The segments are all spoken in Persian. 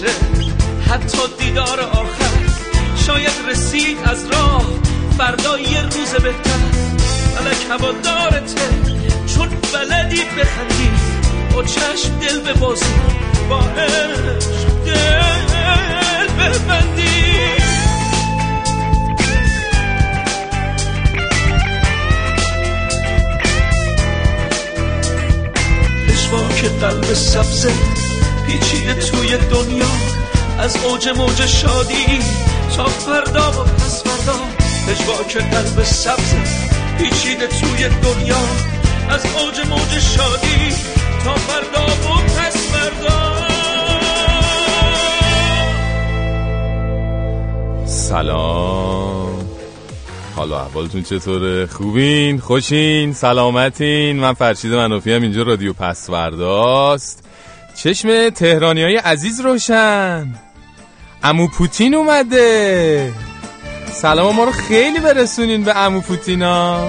باشه حتی دیدار آخر شاید رسید از راه فردا یه روز بهتر. ملک هوا دارته چون بلدی بخندی. با چشم دل به بازی با دل ببندی. که قلب سبزه. پیچیده توی دنیا. از اوج موج شادی تا فردا و پس فردا. که قلب سبزه پیچیده توی دنیا. از اوج موج شادی تا فردا و پس فردا. سلام. حالا احوالتون چطوره؟ خوبین؟ خوشین؟ سلامتین؟ من فرشید منافی هم اینجا رادیو پسورداست چشم تهرانی های عزیز روشن. امو پوتین اومده. سلام ما رو خیلی برسونین به امو پوتینا.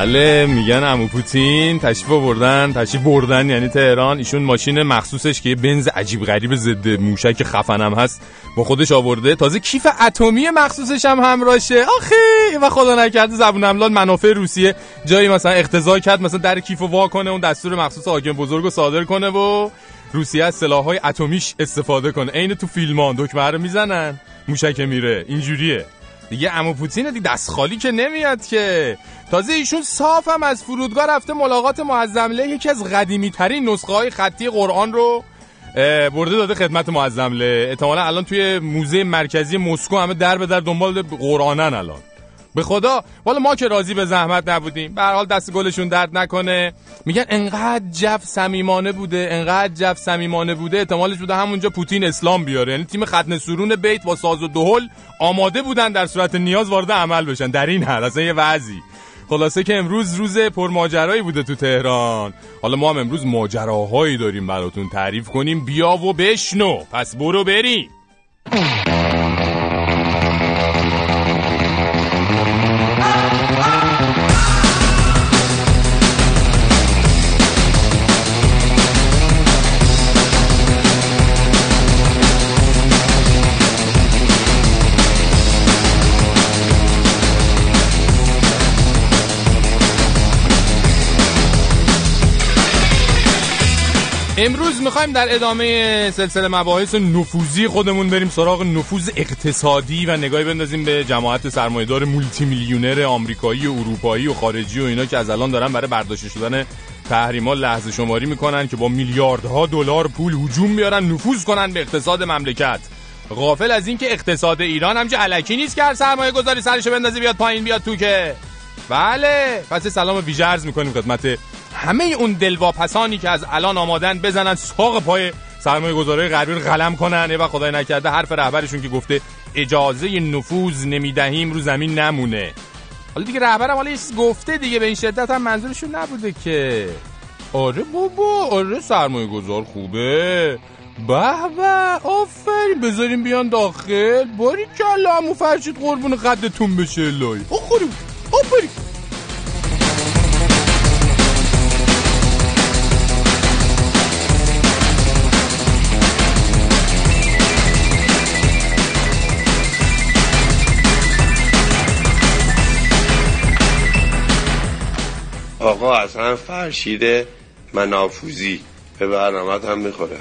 بله میگن امو پوتین تشریف بردن تشریف بردن یعنی تهران. ایشون ماشین مخصوصش که بنز عجیب غریب ضد موشک خفنم هست با خودش آورده. تازه کیف اتمی مخصوصش هم همراشه آخه و خدا نکرده زبون املال منافع روسیه. جایی مثلا اختزا کرد مثلا در کیف وا کنه اون دستور مخصوص آگم بزرگ رو صادر کنه و روسیه از سلاحهای اتمیش استفاده کنه. عین تو فیلمان دکمه رو می‌زنن. موشک میره. اینجوریه. دیگه امو پوتین دست خالی که نمیاد که. تازه ایشون صاف هم از فرودگاه رفته ملاقات معظمله یکی از قدیمی ترین نسخه های خطی قرآن رو برده داده خدمت معظمله احتمالا الان توی موزه مرکزی مسکو همه در به در دنبال قرآنن الان. به خدا. والا ما که راضی به زحمت نبودیم. به حال دست گلشون درد نکنه. میگن انقدر جف صمیمانه بوده انقدر جف صمیمانه بوده. احتمالش بوده همونجا پوتین اسلام بیاره. یعنی تیم ختن سرون بیت با ساز و دهل آماده بودن در صورت نیاز وارد عمل بشن. در این حد اصلا یه وضعی. خلاصه که امروز روز پرماجرایی بوده تو تهران. حالا ما هم امروز ماجراهایی داریم براتون تعریف کنیم. بیا و بشنو. پس برو بریم. امروز می‌خوایم در ادامه سلسله مباحث نفوذی خودمون بریم سراغ نفوذ اقتصادی و نگاهی بندازیم به جماعت سرمایه‌دار مولتی میلیونر آمریکایی و اروپایی و خارجی و اینا که از الان دارن برای برداشته شدن تحریما لحظه شماری می‌کنن که با میلیاردها دلار پول هجوم بیارن نفوذ کنن به اقتصاد مملکت. غافل از اینکه اقتصاد ایران همچه علکی نیست که هر سرمایه گذاری سرشو بندازه بیاد پایین بیاد تو که بله پس سلام ویژه عرض می‌کنیم خدمت همه اون دلواپسانی که از الان آمادن بزنن ساق پای سرمایه گذاره غربی رو قلم کنن. و خدای نکرده حرف رهبرشون که گفته اجازه نفوذ نمی‌دهیم رو زمین نمونه. حالا دیگه رهبرم حالا گفته دیگه به این شدت هم منظورشون نبوده که. آره بابا آره سرمایه گذار خوبه. به به آفرین بذاریم بیان داخل. باری کلا همو فرشید قربون قدتون بشه لای. آخرین آفرین. آقا اصلا فرشیده منافوزی به برنامه هم می‌خوره.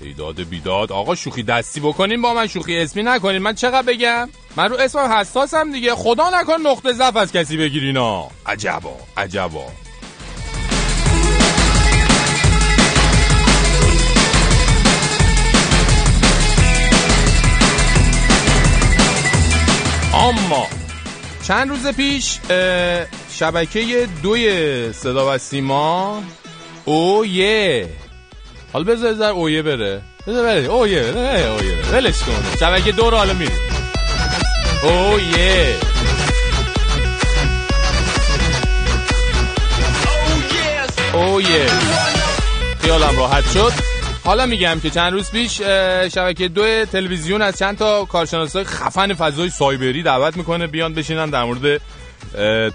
ایداد بیداد آقا شوخی دستی بکنیم با من شوخی اسمی نکنین من چقدر بگم؟ من رو اسمم حساسم دیگه. خدا نکن نقطه ضعف از کسی بگیرینا عجبا عجبا. اما چند روز پیش شبکه دوی صدا و سیما. او یه حالا بذار بذار اویه بره. بذار بره. اویه بره. اویه بره. ولش کن. شبکه دو رو حالا میره اویه. اویه. خیالم راحت شد. حالا میگم که چند روز پیش شبکه دو تلویزیون از چند تا کارشناسای خفن فضای سایبری دعوت می‌کنه بیان بشینن در مورد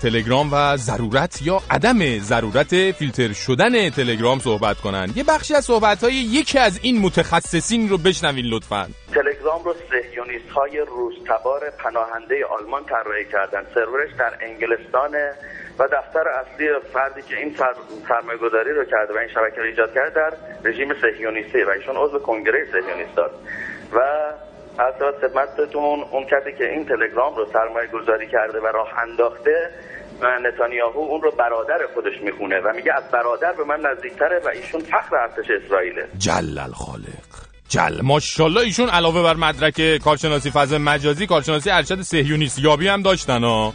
تلگرام و ضرورت یا عدم ضرورت فیلتر شدن تلگرام صحبت کنن. یه بخشی از صحبت های یکی از این متخصصین رو بشنوین لطفا. تلگرام رو سهیونیست های روزتبار پناهنده آلمان طراحی کردن. سرورش در انگلستانه و دفتر اصلی فردی که این سرمایه گذاری رو کرده و این شبکه رو ایجاد کرده در رژیم سهیونیستی و ایشون عضو کنگره سهیونیست و از خدمتتون اون کسی که این تلگرام رو سرمایه گذاری کرده و راه انداخته نتانیاهو اون رو برادر خودش می‌خونه و میگه از برادر به من نزدیکتره و ایشون فخر ارتش اسرائیله. جلل خالق. جل ماشاءالله ایشون علاوه بر مدرک کارشناسی فضا مجازی کارشناسی ارشد صهیونیست یابی هم داشتن ها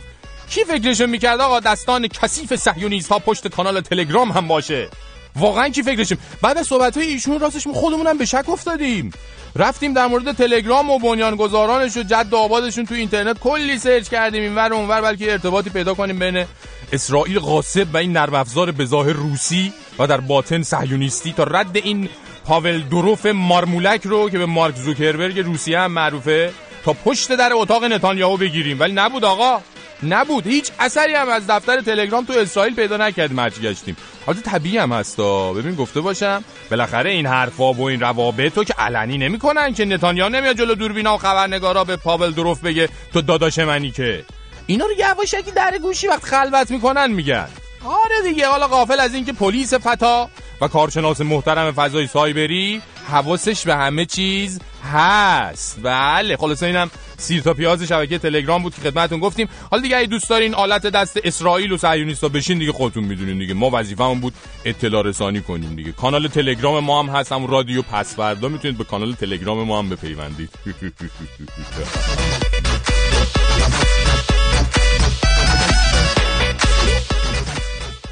کی فکرشو می‌کرد؟ آقا دستان کثیف صهیونیست ها پشت کانال تلگرام هم باشه. واقعا کی فکرشیم بعد از صحبت های ایشون راستش ما خودمونم به شک افتادیم. رفتیم در مورد تلگرام و بنیانگذارانش و جد آبادشون تو اینترنت کلی سرچ کردیم اینور و اونور بلکه ارتباطی پیدا کنیم بین اسرائیل غاصب و این نرم افزار به ظاهر روسی و در باطن صهیونیستی تا رد این پاول دروف مارمولک رو که به مارک زوکربرگ روسیه هم معروفه تا پشت در اتاق نتانیاهو بگیریم. ولی نبود آقا. نبود. هیچ اثری هم از دفتر تلگرام تو اسرائیل پیدا نکرد. مرج گشتیم. حالا طبیعی هم هستا ببین گفته باشم. بالاخره این حرفا و این روابط تو که علنی نمی‌کنن که نتانیاه نمیاد جلو دوربینا و خبرنگارا به پاول دروف بگه تو داداش منی که. اینا رو یواشکی در گوشی وقت خلوت می‌کنن میگن. آره دیگه حالا غافل از اینکه پلیس فتا و کارشناس محترم فضای سایبری حواسش به همه چیز هست. بله خلاصه اینم سیر تا پیاز شبکه تلگرام بود که خدمتتون گفتیم. حالا دیگه اگه دوست دارین آلت دست اسرائیل و صهیونیستا بشین دیگه خودتون می‌دونین دیگه. ما وظیفمون بود اطلاع رسانی کنیم دیگه. کانال تلگرام ما هم هست هم رادیو پس فردا می‌تونید به کانال تلگرام ما هم بپیوندید.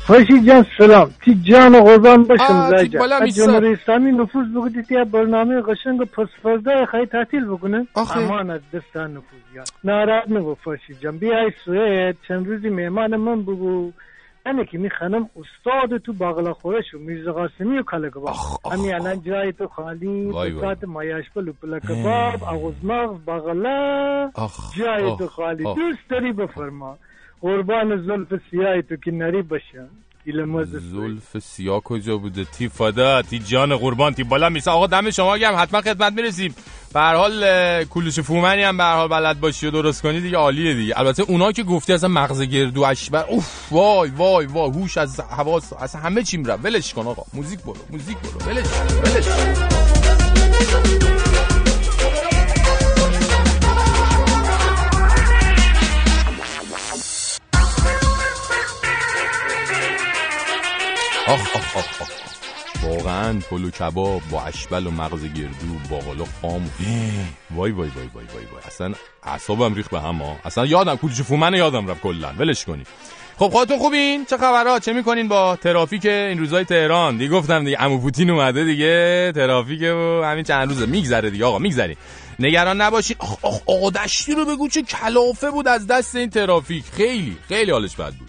فرشید جان سلام. تی جان و قربان باشم زایجا جمهوری اسلامی نفوذ بگویدی تیا برنامه قشنگ پس فردا خیلی تعطیل بکنه؟ امان از دستان نفوذ یا. ناراحت نگو فرشید جان. بیای سوید چند روزی مهمان من بگو. من که می خانم استاد تو باقلا خورش و میرزا قاسمی و کالا کباب همین الان جای تو خالی بسات مایاش پلو پلا کباب اغزماغ باقلا. جای تو خالی. دوست داری بفرما. قربان زلف سیاه تو که نری باشم زلف سیاه کجا بوده؟ تی فدا تی جان قربان تی بالا میسا آقا دم شما گم حتما خدمت می‌رسیم. به هر حال کولش فومنی هم به هر حال بلد باشی و درست کنی دیگه عالیه دیگه. البته اونا که گفتی اصلا مغز گردو اشبر اوف وای وای وای هوش از حواس اصلا همه چیم را ولش کن آقا. موزیک برو موزیک برو. ولش ولش آخ آخ آخ آخ واقعا پلو کباب با اشبل و مغز گردو باقالا خام وای وای وای وای وای وای. اصلا اعصابم ریخت به هم ها اصلا یادم کلوچه فومن یادم رفت کلا. ولش کنی. خب خودتون خوبین؟ چه خبرها؟ چه می‌کنین با ترافیک این روزای تهران؟ دیگه گفتم دیگه عمو پوتین اومده دیگه. ترافیک و همین چند روزه. میگذره دیگه آقا میگذره نگران نباشید آخ آخ آقا دشتی رو بگو چه کلافه بود از دست این ترافیک. خیلی خیلی حالش بد بود.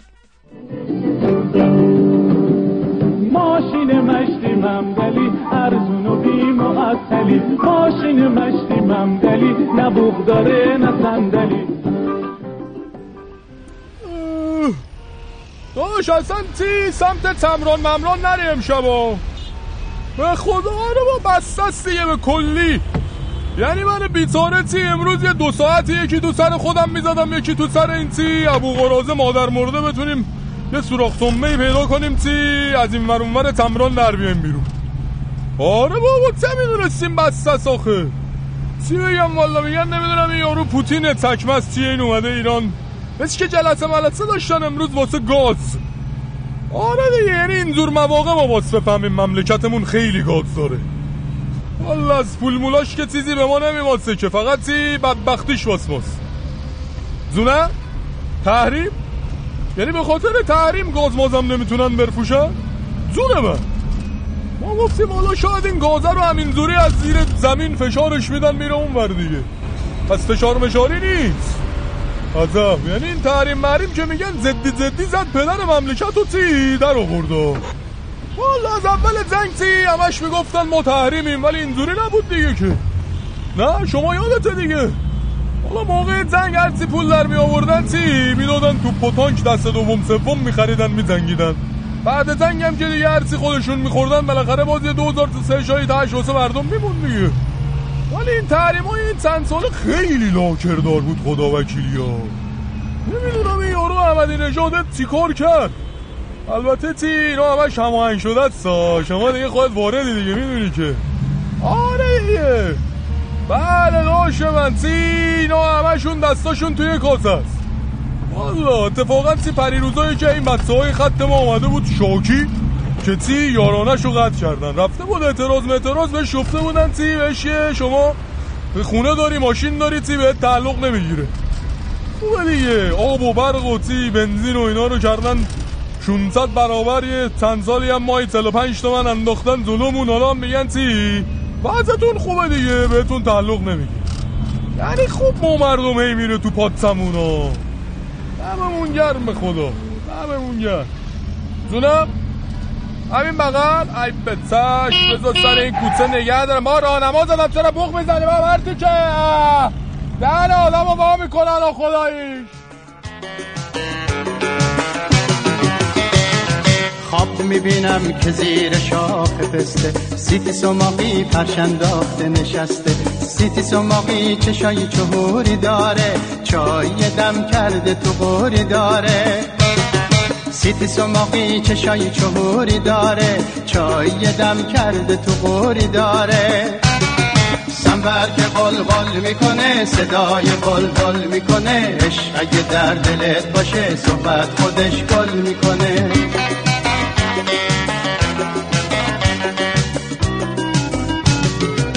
ماشین مشتی ممدلی ارزون و بی معطلی ماشین مشتی ممدلی نه بوغ داره نه صندلی. داش اصلا تی سمت تمران ممران نری امشبا به خدا رو با بستست دیگه به کلی. یعنی من بیتاره تی امروز یه دو ساعتی یکی تو سر خودم می‌زدم یکی تو سر این تی ابو قرازه مادر مرده بتونیم یه سوراخ تنبه پیدا کنیم تی از این ورونور تمران در بیایم بیرون. آره بابا چه می‌دونستیم بسته آخه؟ چی بگم؟ والا میگن نمی‌دونم این یارو پوتین تکمه تی این اومده ایران؟ مثل که جلسه ملسه داشتن امروز واسه گاز. آره دیگه یعنی اینجور مواقع ما باز بفهمیم مملکتمون خیلی گاز داره. والا از پول مولاش که چیزی به ما نمیواسه که فقط تی بدبختیش واس زونه تحریم؟ یعنی به خاطر تحریم گاز مازم نمی‌تونن برفوشن؟ زونه من. ما گفتیم حالا شاید این گازه رو همینجوری از زیر زمین فشارش میدن میره اون ور دیگه. پس فشار مشاری نیست. عذاب یعنی این تحریم محریم که میگن زدی زدی زد پدر مملکت و تی در آورد؟ والا از اول زنگ تی همش می‌گفتن ما تحریمیم ولی اینجوری نبود دیگه که. نه شما یادته دیگه. حالا موقع زنگ هرچی پول در می آوردن تی می‌دادن تو پتانک دست دوم سوم میخریدن میزنگیدن بعد زنگ هم که دیگه هرچی خودشون میخوردن بالاخره باز یه دوزار تو سه شایی تاش واسه مردم میمون دیگه ولی این تحریم های این چند سال خیلی لاکردار بود خدا وکیلی ها نمی‌دونم این یارو احمدی نژاد چیکار کرد البته تی اینا همش هماهنگ شده سا شما دیگه خودت واردی دیگه می‌دونی که آره دیگه بله داشت من. تی اینا همشون دستاشون توی کاس است. والا اتفاقا تی پریروزایی که این بچه های خط ما آمده بود شاکی که تی یارانش رو قطع کردن. رفته بود اعتراض اعتراض به شفته بودن. تی بهش شما خونه داری ماشین داری تی به تعلق نمی‌گیره. خوبه دیگه. آب و برق و تی بنزین و اینا رو کردن. 600 برابر یه چند سالی هم مایی 45 تومن انداختن ظلمون حالا میگن تی وضعتون خوبه دیگه بهتون تعلق نمیگه یعنی خوب ما مردم هی میره تو پادسمونا دممون گرم به خدا. دممون گرم. جونم همین بغل. ای بتش بذار سر این کوچه نگه دارم. ما راهنما زدم چرا بوخ می‌زنی؟ با مرتی که دهن آدم رو با می‌کنن و می‌بینم که زیر شاخ پسته. سیتی سماقی پرشنداخته نشسته. سیتی سماقی چشای چهوری داره. چای دم کرده تو غوری داره. سیتی سماقی چشای چهوری داره. چای دم کرده تو غوری داره. سنبر که بال می‌کنه صدای بال می‌کنه. عشق اگه در دلت باشه صحبت خودش گل می‌کنه.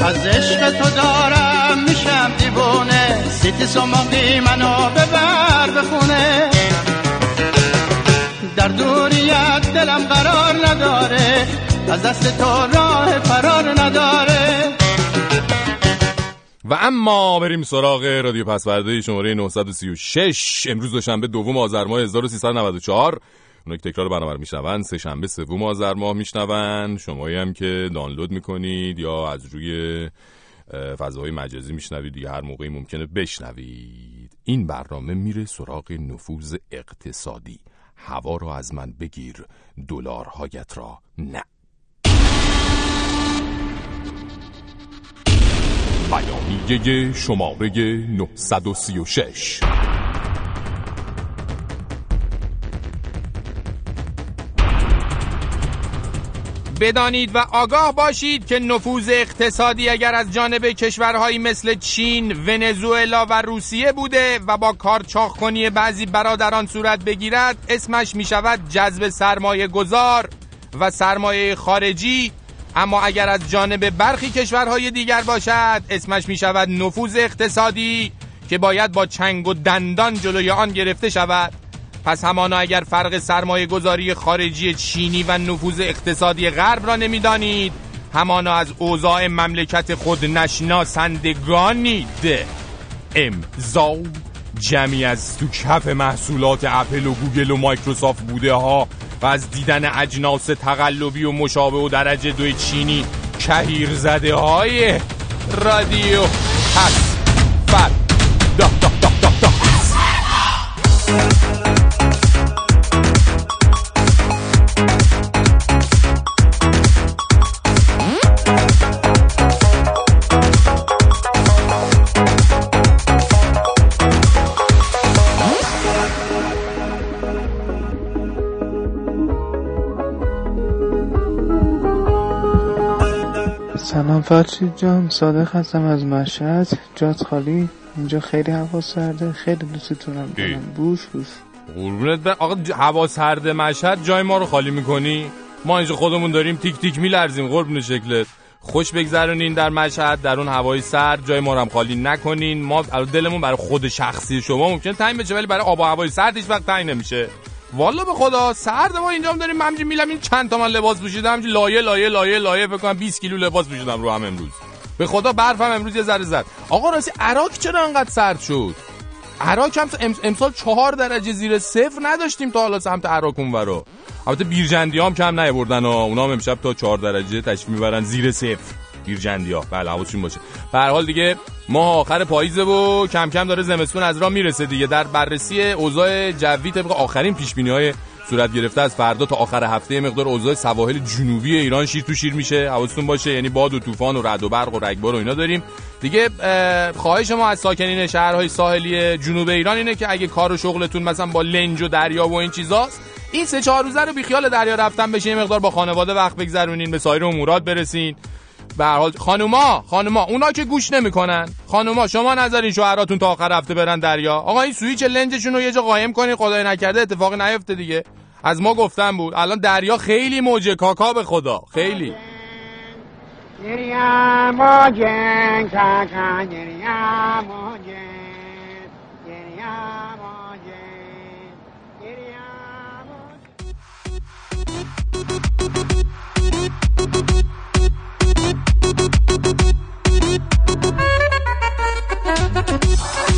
از عشق تو دارم میشم دیوونه سیتی سماقی منو ببر بخونه. در دوریت دلم قرار نداره از دست تو راه فرار نداره. و اما بریم سراغ رادیو پسورده شماره 936 امروز دوشنبه دوم آذر ماه 1394 اونا که تکرار برنامه میشنون سه شنبه سوم آذر ماه میشنون. شمایی هم که دانلود می‌کنید یا از روی فضاهای مجازی میشنوید یا هر موقعی ممکنه بشنوید. این برنامه میره سراغ نفوذ اقتصادی. هوا رو از من بگیر دلارهایت را نه. بیانیه شماره 936 بدانید و آگاه باشید که نفوذ اقتصادی اگر از جانب کشورهایی مثل چین، ونزوئلا و روسیه بوده و با کارچاخ کنی بعضی برادران صورت بگیرد اسمش می شود جذب سرمایه گذار و سرمایه خارجی. اما اگر از جانب برخی کشورهای دیگر باشد اسمش می شود نفوذ اقتصادی که باید با چنگ و دندان جلوی آن گرفته شود. پس همانا اگر فرق سرمایه گذاری خارجی چینی و نفوذ اقتصادی غرب را نمی‌دانید همانا از اوضاع مملکت خود نشناسندگانید امضا جمعی از تو کف محصولات اپل و گوگل و مایکروسافت بوده ها و از دیدن اجناس تقلبی و مشابه و درجه دوی چینی کهیر زده های رادیو. پس فر فرشید جان صادق هستم از مشهد. جات خالی. اینجا خیلی هوا سرده. خیلی دوستتونم دارم. بوش بوش. قربونت به آقا هوا سرد مشهد جای ما رو خالی می‌کنی؟ ما اینجا خودمون داریم تیک تیک میلرزیم قربون شکلت. خوش بگذرونین در مشهد. در اون هوای سرد جای ما رو هم خالی نکنین. ما دلمون برای خود شخصی شما ممکنه تعیین بشه ولی برای آب و هوای سرد هیچ وقت تعیین نمیشه. والا به خدا سرد ما اینجا هم داریم همینجوری میلم این چند تا من لباس پوشیدم لایه لایه لایه لایه فکر کنم 20 کیلو لباس پوشیدم رو هم امروز. به خدا برفم امروز یه ذره زد. آقا راستی عراق چرا انقدر سرد شد؟ عراق هم امسال چهار درجه زیر صفر نداشتیم تا حالا سمت عراق رو. البته بیرجندی هم کم نیاوردن اونا هم امشب تا چهار درجه تشریف می‌برن زیر صفر. بیرجندی ها بله حواسشون باشه. به حال دیگه ما آخر پاییزه و کم کم داره زمستون از راه می‌رسه دیگه. در بررسی اوضاع جوی طبق آخرین پیش های صورت گرفته از فردا تا آخر هفته مقدار اوضاع سواحل جنوبی ایران شیر تو شیر میشه. حواستون باشه یعنی باد و طوفان و رعد و برق و رگبار و اینا داریم. دیگه خواهش ما از ساکنین شهرهای ساحلی جنوب ایران اینه که اگه کار و شغلتون مثلا با لنج و دریا و این چیزاست این سه چهار روزه رو بیخیال دریا رفتن بشه مقدار با خانواده وقت بگذرونین به سایر امورات برسین. به هر حال خانوما خانوما اونا که گوش نمی‌کنن. خانوما شما نظرین شوهراتون تا آخر هفته برن دریا؟ آقا این سویچ لنجشون رو یه جا قایم کنین خدای نکرده اتفاقی نیفته دیگه. از ما گفتن بود. الان دریا خیلی موجه. کاکا به خدا. خیلی. Thank you.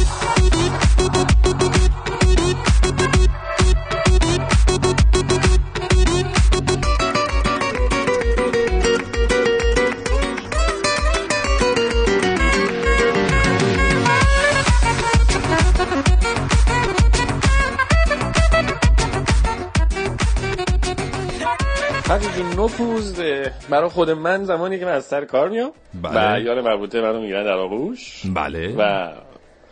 نفوذ برای خود من زمانی که من از سر کار میام. بله. و یار مربوطه منو می‌گیرن در آغوش. بله. و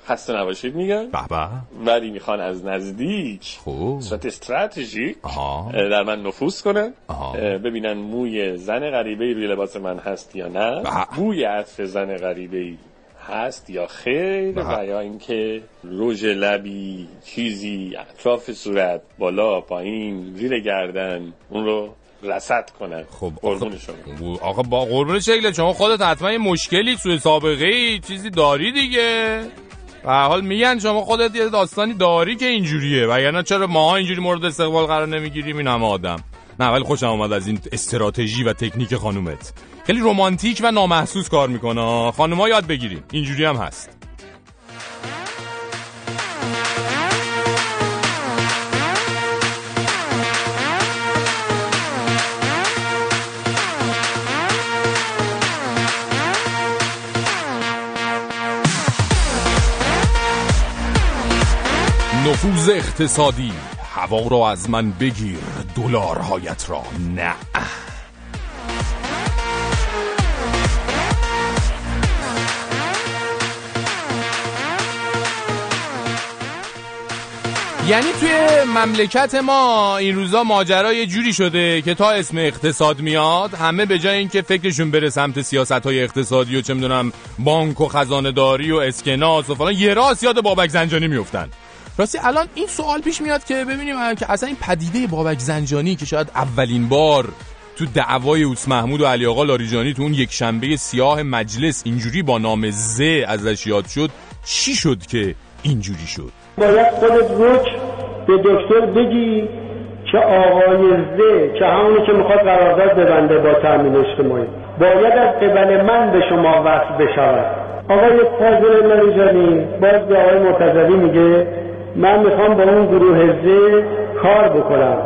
خسته نباشید میگن. بابا ولی می‌خوان از نزدیک خوب. صورت استراتژیک در من نفوذ کنن. ببینن موی زن غریبه روی لباس من هست یا نه. بوی عطر زن غریبه هست یا خیر. و یا اینکه رژ لبی چیزی اطراف صورت بالا پایین زیر گردن اون رو رسد کنن. خب قربون شما. آقا با قربون شکل شما خودت حتما یه مشکلی سوی سابقه ای چیزی داری دیگه. و حال میگن شما خودت یه داستانی داری که اینجوریه. و یعنی چرا ما اینجوری مورد استقبال قرار نمی‌گیریم؟ این همه آدم. نه ولی خوشم آمد از این استراتژی و تکنیک خانومت. خیلی رمانتیک و نامحسوس کار می‌کنه. خانوما یاد بگیریم. اینجوری هم هست. نفوذ اقتصادی هوا را از من بگیر دلارهایت را نه. یعنی توی مملکت ما این روزا ماجرا یه جوری شده که تا اسم اقتصاد میاد همه به جای اینکه فکرشون بره سمت سیاست های اقتصادی و چه می‌دونم بانک و خزانه داری و اسکناس و فلان یه راست یاد بابک زنجانی میفتن راستی الان این سوال پیش میاد که ببینیم که اصلا این پدیده بابک زنجانی که شاید اولین بار تو دعوای اوس محمود و علی آقا لاریجانی تو اون یک شنبه سیاه مجلس اینجوری با نام ز ازش یاد شد چی شد که اینجوری شد؟ باید خودت روک به دکتر بگی که آقای ز که همونی که می‌خواد قرارداد ببنده با تامین اجتماعی. باید از قبل من به شما وصل بشود. آقای فاضل لاریجانی باز به آقای مرتضوی میگه من می‌خوام با اون گروه زه کار بکنم.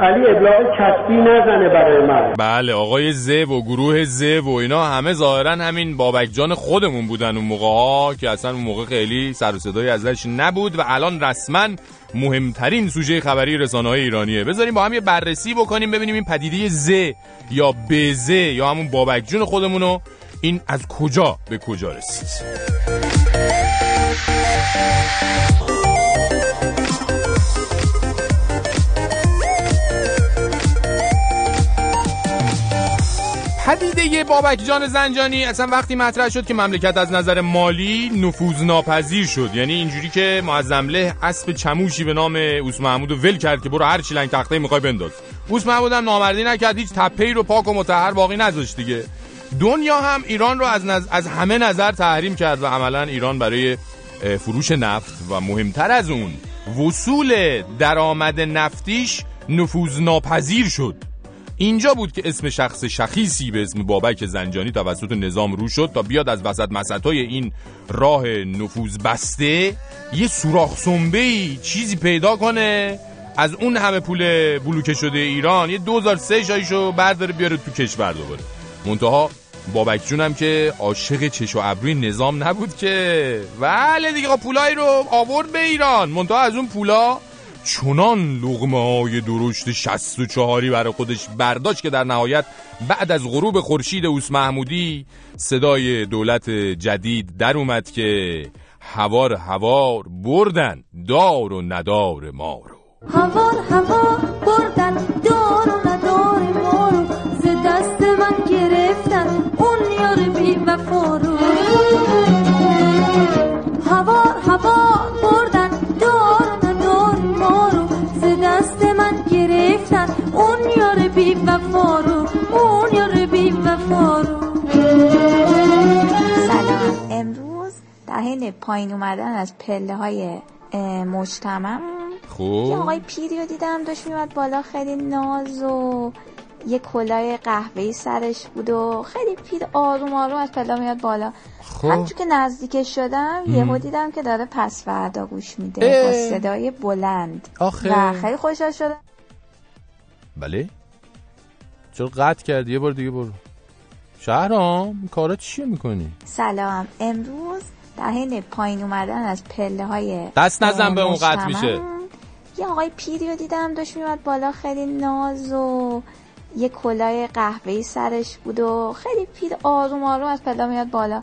علی ابلاغ کسبی نزنه برای من. بله آقای زه و گروه زه و اینا همه ظاهرا همین بابک جان خودمون بودن اون موقع ها که اصلا اون موقع خیلی سر و صدای ازش نبود و الان رسما مهمترین سوژه خبری رسانه های ایرانیه. بذاریم با هم یه بررسی بکنیم ببینیم این پدیده ز یا بزه یا همون بابک جون خودمونو این از کجا به کجا رسید. پدیده بابک جان زنجانی. اصلا وقتی مطرح شد که مملکت از نظر مالی نفوذ ناپذیر شد. یعنی اینجوری که معظمله اسب چموشی به نام اوس محمود ول کرد که برو هر چی لنگ تخته می‌خوای بنداز. اوس محمود هم نامردی نکرد. هیچ تپه‌ای رو پاک و متحر باقی نذاشت دیگه. دنیا هم ایران رو از, از همه نظر تحریم کرد و عملا ایران برای فروش نفت و مهمتر از اون وصول درآمد نفتیش نفوذ ناپذیر شد. اینجا بود که اسم شخص شخیصی به اسم بابک زنجانی توسط نظام رو شد تا بیاد از وسط مسطای این راه نفوذ بسته یه سوراخ سنبه چیزی پیدا کنه. از اون همه پول بلوکه شده ایران یه دوزار سه شایشو برداره بیاره تو کشور دوباره. منتها بابک جونم که عاشق چش و ابروی نظام نبود که. ولی دیگه خب پولایی رو آورد به ایران. منتها از اون پولا چنان لغمه های درشت شست و چهاری برای خودش برداشت که در نهایت بعد از غروب خورشید اوس محمودی صدای دولت جدید در اومد که هوار هوار بردن دار و ندار ما رو. هوار هوار بردن دار و ندار ما رو. ز دست من گرفتن اون یار بی رو. بی وفا رو اون یار بی وفا رو. سلام. امروز در حین پایین اومدن از پله های مجتمع خوب. یه آقای پیری رو دیدم داشت میومد بالا خیلی ناز و یه کلاه قهوه‌ای سرش بود و خیلی پیر آروم آروم از پلا میاد بالا. خب. همچون که نزدیکش شدم یهو دیدم که داره پس فردا گوش میده با صدای بلند. آخه. و خیلی خوشحال شدم. بله. چرا قطع کردی؟ یه بار دیگه برو. شهرام کارا چیه می‌کنی؟ سلام. امروز در حین پایین اومدن از پله های دست نزن به اون قطع میشه. یه آقای پیری رو دیدم داشت میومد بالا خیلی ناز و یه کلاه قهوه‌ای سرش بود و خیلی پیر آروم آروم از پلا میاد بالا.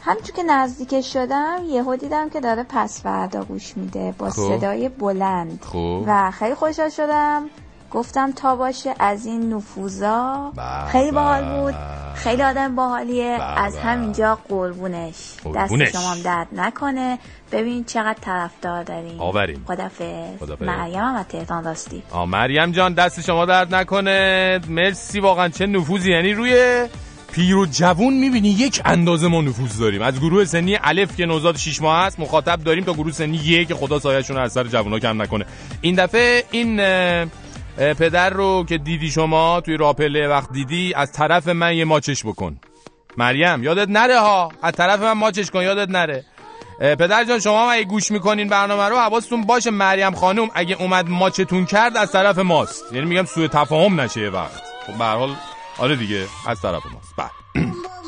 همچون که نزدیکش شدم یهو دیدم که داره پس فردا گوش میده با خب. صدای بلند. خب. و خیلی خوشحال شدم. گفتم تا باشه از این نفوذا. به خیلی به. باحال بود. خیلی آدم باحالیه. به از. همینجا قربونش. دست شما درد نکنه. ببین چقدر طرفدار داریم. آوریم. خدافظ. مریم هم از تهران راستی. آ مریم جان دست شما درد نکنه. مرسی واقعا چه نفوذی. یعنی روی پیر و جوون می‌بینی. یک اندازه ما نفوذ داریم. از گروه سنی الف که نوزاد 6 ماه هست مخاطب داریم تا گروه سنی یک. که خدا سایه‌شون از سر جوونا کم نکنه. این دفعه این پدر رو که دیدی شما توی راپله وقت دیدی از طرف من یه ماچش بکن. مریم یادت نره ها؟ از طرف من ماچش کن یادت نره. پدر جان شما اگه گوش می‌کنین برنامه رو حواستون باشه مریم خانم اگه اومد ماچتون کرد از طرف ماست. یعنی میگم سوء تفاهم نشه یه وقت. خب به حال آره دیگه از طرف ماست. بله.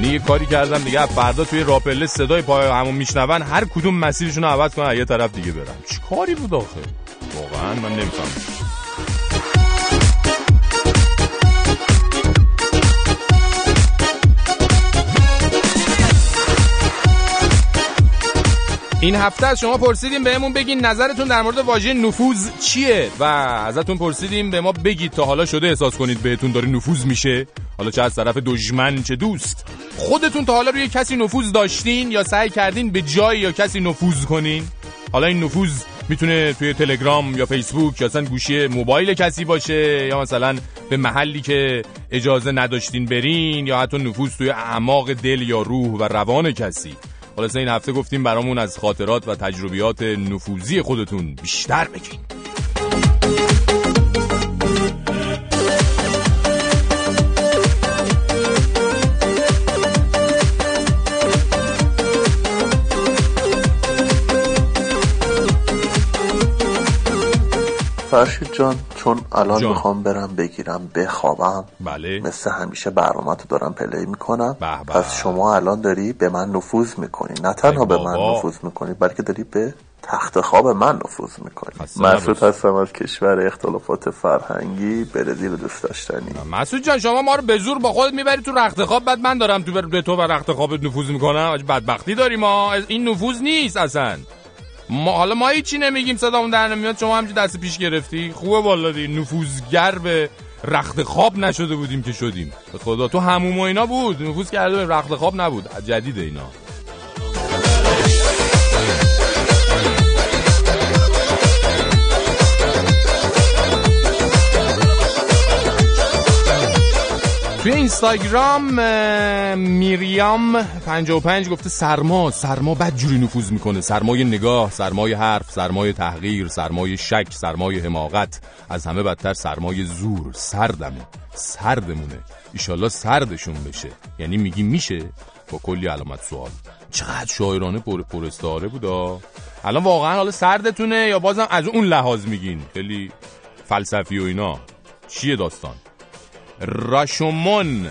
یعنی یه کاری کردم دیگه فردا توی راپله صدای پای همون میشنون هر کدوم مسیرشون رو عوض کنن یه طرف دیگه برن. چی کاری بود آخه؟ واقعا من نمی‌فهمم. این هفته از شما پرسیدیم بهمون بگین نظرتون در مورد واژه نفوذ چیه؟ و ازتون پرسیدیم به ما بگید تا حالا شده احساس کنید بهتون داره نفوذ میشه؟ حالا چه از طرف دشمن چه دوست؟ خودتون تا حالا روی کسی نفوذ داشتین یا سعی کردین به جای یا کسی نفوذ کنین؟ حالا این نفوذ می‌تونه توی تلگرام یا فیسبوک یا اصلا گوشی موبایل کسی باشه یا مثلا به محلی که اجازه نداشتین برین یا حتی نفوذ توی اعماق دل یا روح و روان کسی. خلاصه این هفته گفتیم برامون از خاطرات و تجربیات نفوذی خودتون بیشتر بگین. فرشید جان چون الان جان. می‌خوام برم بگیرم بخوابم. بله. مثل همیشه برنامه تو دارم پلی می‌کنم. به به. پس شما الان داری به من نفوذ می‌کنی. نه تنها به من. نفوذ می‌کنی بلکه داری به تخت خواب من نفوذ می‌کنی. مسعود. هستم از کشور اختلافات فرهنگی برزیل دوست داشتنی. مسعود جان شما ما رو به زور با خودت می‌بری تو رخت خواب. بعد من دارم تو به تو و رخت خوابت نفوذ می‌کنم. بدبختی داریم ما. این نفوذ نیست اصلا. ما حالا ما هیچی نمیگیم صدامون در نمیاد. شما همچین دست پیش گرفتی؟ خوبه والا دی نفوذگر به رخت خواب نشده بودیم که شدیم. خدا تو هموم و اینا بود. نفوذ کرده به رخت خواب نبود. جدیده اینا. توی اینستاگرام میریام 55 گفته سرما سرما بد جوری نفوذ می‌کنه. سرمای نگاه سرمای حرف سرمای تحقیر سرمای شک سرمای حماقت. از همه بدتر سرمای زور سردمه. سردمونه. ایشالله سردشون بشه. یعنی میگی میشه؟ با کلی علامت سوال. چقدر شاعرانه پر پرستاره بودا. الان واقعا حالا سردتونه یا بازم از اون لحاظ میگین. خیلی فلسفی و اینا. چیه داستان؟ راشومون.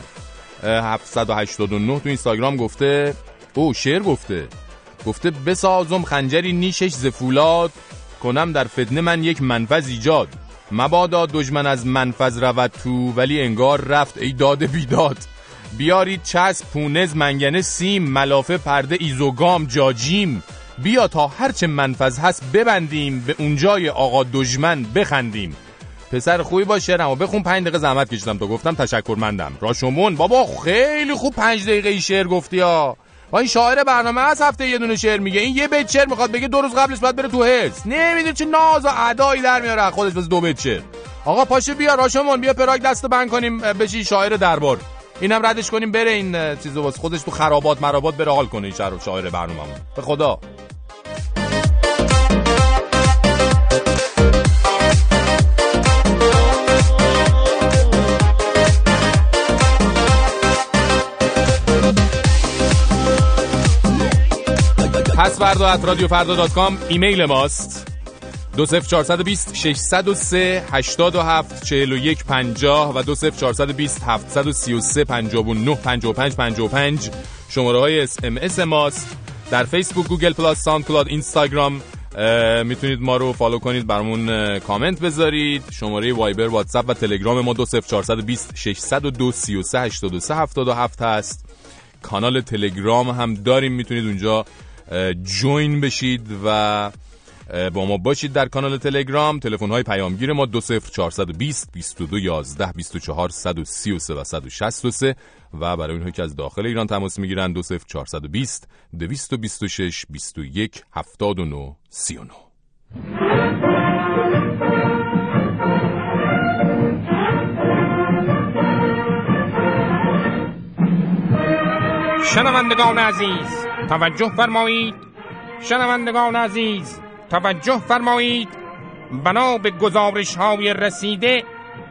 789 تو اینستاگرام گفته او شعر گفته. گفته بسازم خنجری نیشش زفولاد کنم در فتنه من یک منفذ ایجاد. مبادا دجمن از منفذ رود تو ولی انگار رفت ای داده بیداد. بیارید چسب پونز منگنه سیم ملافه پرده ایزوگام جاجیم. بیا تا هرچه منفذ هست ببندیم به اونجای آقا دجمن بخندیم. پسر خوبی باشه. اما بخون پنج دقیقه زحمت کشیدم تو. گفتم تشکرمندم. راشمون بابا خیلی خوب پنج دقیقه ای شعر گفتی ها. با این شاعر برنامه از هفته یه دونه شعر میگه. این یه بیت شعر می‌خواد بگه دو روز قبلش باید بره تو حس نمی‌دونی چه ناز و ادایی در میاره. خودش بس دو بیت شعر. آقا پاشه بیا راشمون بیا پراگ دست بند کنیم بشی شاعر دربار. اینم ردش کنیم بره این چیزو واسه خودش تو خرابات مرابات بره حال کنه این شاعر برنامه‌مون. به خدا. فردا at رادیو فردا dot com ایمیل ماست. دو صفر و دو صفر چارصد بیست هفتصد و سی و سه پنجاه و نه پنجاه و پنج پنجاه و پنج. شماره های اس ام اس ماست. در فیسبوک گوگل پلاس ساند کلاد اینستاگرام می‌تونید ما رو follow کنید برامون کامنت بذارید. شماره وایبر واتساپ و تلگرام ما دو صفر چارصد بیست ششصد و دو سی و سه هشتاد و سه هفتاد و هفت هست. کانال تلگرام هم داریم می‌تونید اونجا جوین بشید و با ما باشید در کانال تلگرام. تلفن های پیامگیر ما 20420 22 11 24 133 و 163 و برای اونهایی که از داخل ایران تماس می‌گیرن 20420 226 21 79 39 شنوندگان عزیز توجه فرمایید. شنوندگان عزیز توجه فرمایید. بنا به گزارش های رسیده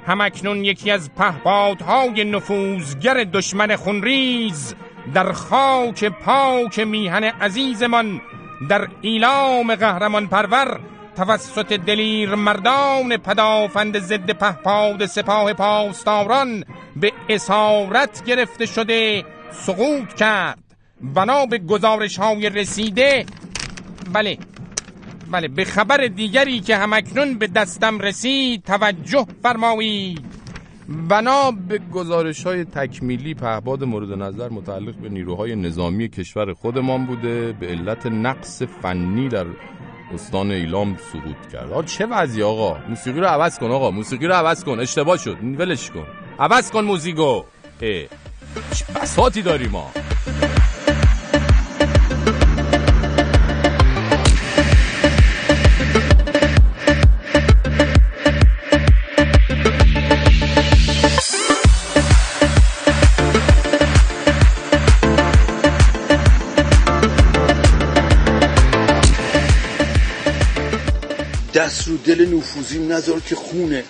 همکنون یکی از پهپادهای نفوذگر دشمن خونریز در خاک پاک میهن عزیزمان در ایلام قهرمان پرور توسط دلیر مردان پدافند ضد پهپاد سپاه پاسداران به اسارت گرفته شده سقوط کرد. بنا به گزارش های رسیده. بله. بله به خبر دیگری که همکنون به دستم رسید توجه فرمایید. بنا به گزارش های تکمیلی پهباد مورد نظر متعلق به نیروهای نظامی کشور خودمان بوده به علت نقص فنی در استان ایلام سقوط کرد. آه چه وضعی آقا؟ موسیقی رو عوض کن آقا موسیقی رو عوض کن. اشتباه شد. ولش کن. عوض کن موزیکو. چه بساتی داریم ما. دست رو دل نفوذیم نذار که خونه.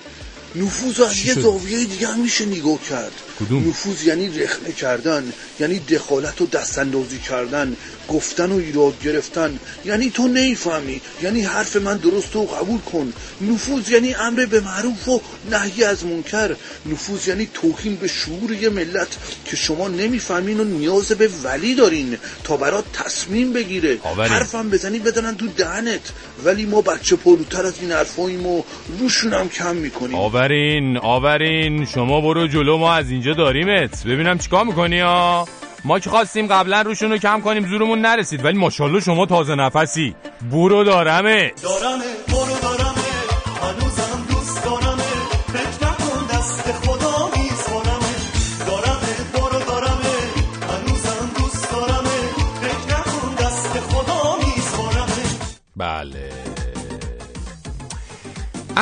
نفوذ از یه زاویه دیگه هم میشه نگاه کرد. کدوم؟ نفوذ یعنی رخنه کردن یعنی دخالت و دستاندازی کردن گفتن و ایراد گرفتن. یعنی تو نیفهمی یعنی حرف من درست و قبول کن. نفوذ یعنی امر به معروف و نهی از منکر. نفوذ یعنی توهین به شعور یه ملت که شما نمی‌فهمین و نیاز به ولی دارین تا برات تصمیم بگیره. آورین. حرفم بزنی بدنن تو دهنت. ولی ما بچه پلوتر از این حرفاییم و روشون هم کم می‌کنیم. آورین آورین. شما برو جلو ما از اینجا داریمت ببینم چیکار می‌کنی ها؟ ما که خواستیم قبلا روشون رو کم کنیم زورمون نرسید ولی ماشاءالله شما تازه نفسی. برو دارمه دارمه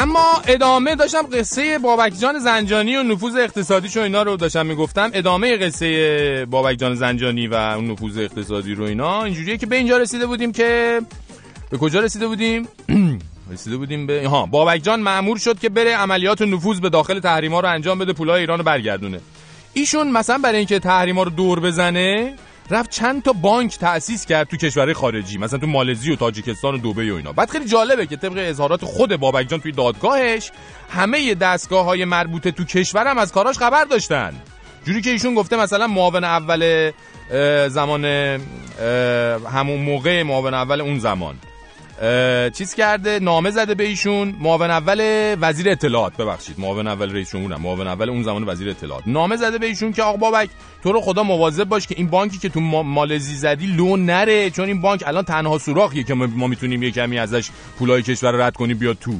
اما ادامه داشتم قصه بابک جان زنجانی و نفوذ اقتصادیش و اینا رو داشتم می‌گفتم. ادامه قصه بابک جان زنجانی و اون نفوذ اقتصادی رو اینا. اینجوریه که به اینجا رسیده بودیم که به کجا رسیده بودیم؟ رسیده بودیم به ها بابک جان مأمور شد که بره عملیات نفوذ به داخل تحریما رو انجام بده پولای ایران رو برگردونه. ایشون مثلا برای اینکه تحریما رو دور بزنه رفت چند تا بانک تأسیس کرد تو کشورهای خارجی مثلا تو مالزی و تاجیکستان و دبی و اینا. بعد خیلی جالبه که طبق اظهارات خود بابک جان توی دادگاهش همه دستگاه های مربوطه تو کشورم از کاراش خبر داشتن. جوری که ایشون گفته مثلا معاون اول زمان همون موقع معاون اول اون زمان. چیز کرده نامه زده به ایشون. معاون اول وزیر اطلاعات. ببخشید معاون اول رئیس جمهورم معاون اول اون زمان وزیر اطلاعات. نامه زده به ایشون که آقا بابک تو رو خدا مواظب باش که این بانکی که تو مالزی زدی لو نره چون این بانک الان تنها سوراخیه که ما می‌تونیم یه کمی ازش پولای کشور رو رد کنیم بیاد تو.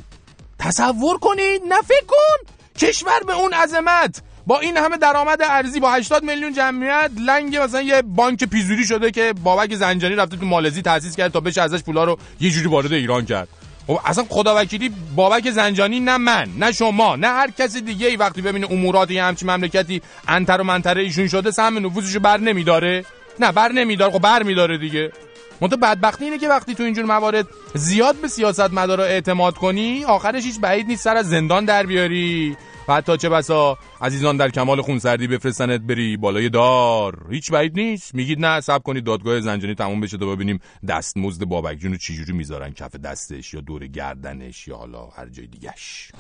تصور کنید؟ نه کن! کشور به اون عظمت! با این همه درآمد ارزی با 80 میلیون جمعیت لنگ مثلا یه بانک پیزوری شده که بابک زنجانی رفته تو مالزی تاسیس کرد تا بشه ازش پولا رو یه جوری وارد ایران کرد. خب اصلا خدا وکیلی بابک زنجانی نه من نه شما نه هر کسی دیگه ای وقتی ببینه امورات یه همچین مملکتی انتر و منتره ایشون شده سهم نفوذشو بر نمیداره. نه بر نمیداره خب بر میداره دیگه. منتها بدبختی اینه که وقتی تو اینجور موارد زیاد به سیاست مدارا اعتماد کنی آخرش هیچ بعید نیست سر از زندان در بیاری. و حتی چه بسا عزیزان در کمال خونسردی بفرستنت بری بالای دار. هیچ بعید نیست. میگید نه سب کنید دادگاه زنجانی تموم بشه تا ببینیم دستمزد بابک جونو چجوری می‌ذارن کف دستش یا دور گردنش یا حالا هر جای دیگهش.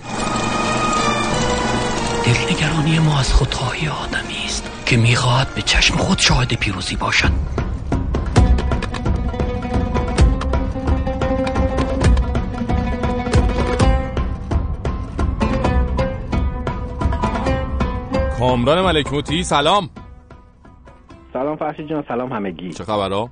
دلنگرانی ما از خودخواهی آدمی است که می‌خواهد به چشم خود شاهد پیروزی باشد. کامران ملک موتی سلام. سلام فرشید جان سلام همگی. چه خبرها؟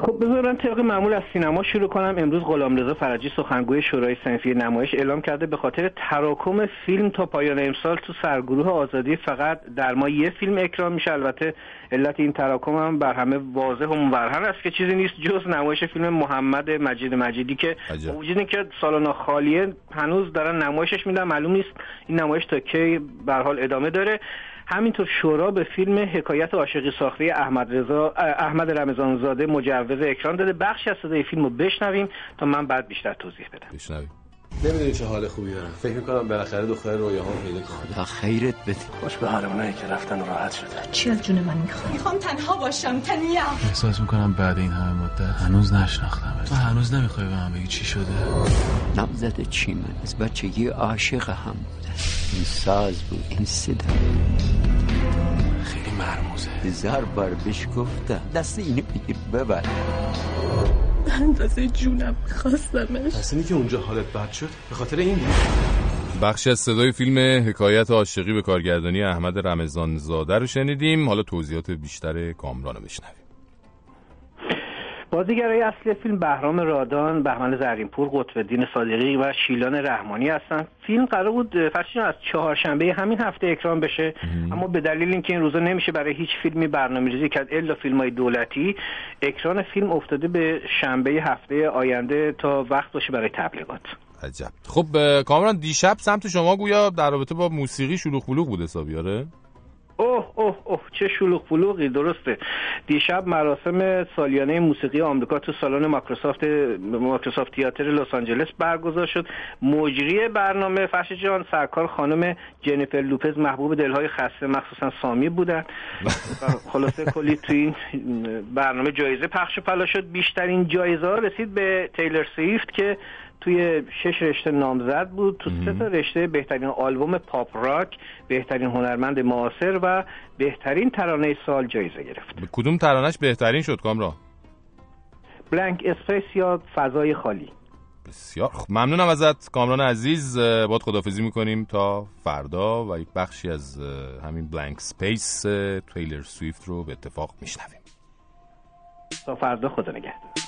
خب بذارم طبق معمول از سینما شروع کنم. امروز غلامرضا فرجی سخنگوی شورای صنفی نمایش اعلام کرده به خاطر تراکم فیلم تا پایان امسال تو سرگروه آزادی فقط در ما یه فیلم اکرام میشه. البته علت این تراکم هم بر همه واضح و مبرهن است که چیزی نیست جز نمایش فیلم محمد مجید مجیدی که وجود که سالنا خالیه هنوز دارن نمایشش میدن. معلوم نیست این نمایش تا کی به حال ادامه داره. همینطور شورا به فیلم حکایت عاشقی ساخته احمد رضا احمد رمضان زاده مجوز اکران داده. بخشی از صدای فیلم رو بشنویم تا من بعد بیشتر توضیح بدم. بشنویم. نمی‌دونی چه حال خوبی دارم فکر می‌کنم بالاخره دختر رویا هم پیدا کنم. خدا خیرت بده. خوش به حال اونایی که رفتن راحت شدن. چی از جون من می‌خوای؟ می‌خوام تنها باشم تنیا. احساس می‌کنم بعد این همه مدت هنوز نشناختم تو هنوز نمی‌خوای به من بگی چی شده؟ نبزده چی من؟ از بچگی عاشق هم بودم. این ساز بود. این صدا خیلی مرموزه. هزار بار بهش گفتم دست اینو بگیر ببر. اندازه جونم خواستمش پس اینی که اونجا حالت بد شد به خاطر این بود. بخش از صدای فیلم حکایت عاشقی به کارگردانی احمد رمضان زاده رو شنیدیم. حالا توضیحات بیشتر کامران رو بشنویم. بازیگرای اصلی فیلم بهرام رادان، بهمن زرینپور، قطب صادقی و شیلان رحمانی هستند. فیلم قرار بود فرشین از چهارشنبه همین هفته اکران بشه. اما به دلیل اینکه این روزا نمیشه برای هیچ فیلمی برنامه‌ریزی کرد الا فیلم های دولتی اکران فیلم افتاده به شنبه هفته آینده تا وقت باشه برای تبلیغات. عجب. خب کامران دیشب سمت شما گویا در رابطه با موسیقی شلوغ بلوغ بود حسابی آره؟ اوه اوه اوه چه شلوغ فلوغی درسته. دیشب مراسم سالیانه موسیقی آمریکا تو سالن مایکروسافت مایکروسافت تئاتر لس آنجلس برگزار شد. مجری برنامه فرش جان سرکار خانم جنیفر لوپز محبوب دلهای خسته مخصوصا سامی بودن. خلاصه کلی تو این برنامه جایزه پخش پلا شد. بیشترین جایزه رسید به تیلر سویفت که توی شش رشته نامزد بود. تو سه تا رشته بهترین آلبوم پاپ راک بهترین هنرمند معاصر و بهترین ترانه سال جایزه گرفت. کدوم ترانش بهترین شد کامران Blank Space یا فضای خالی؟ بسیار خب ممنونم ازت کامران عزیز. باد خدافظی می‌کنیم تا فردا و یک بخشی از همین Blank Space تیلر سویفت رو به اتفاق میشنویم. تا فردا خدا نگهدار.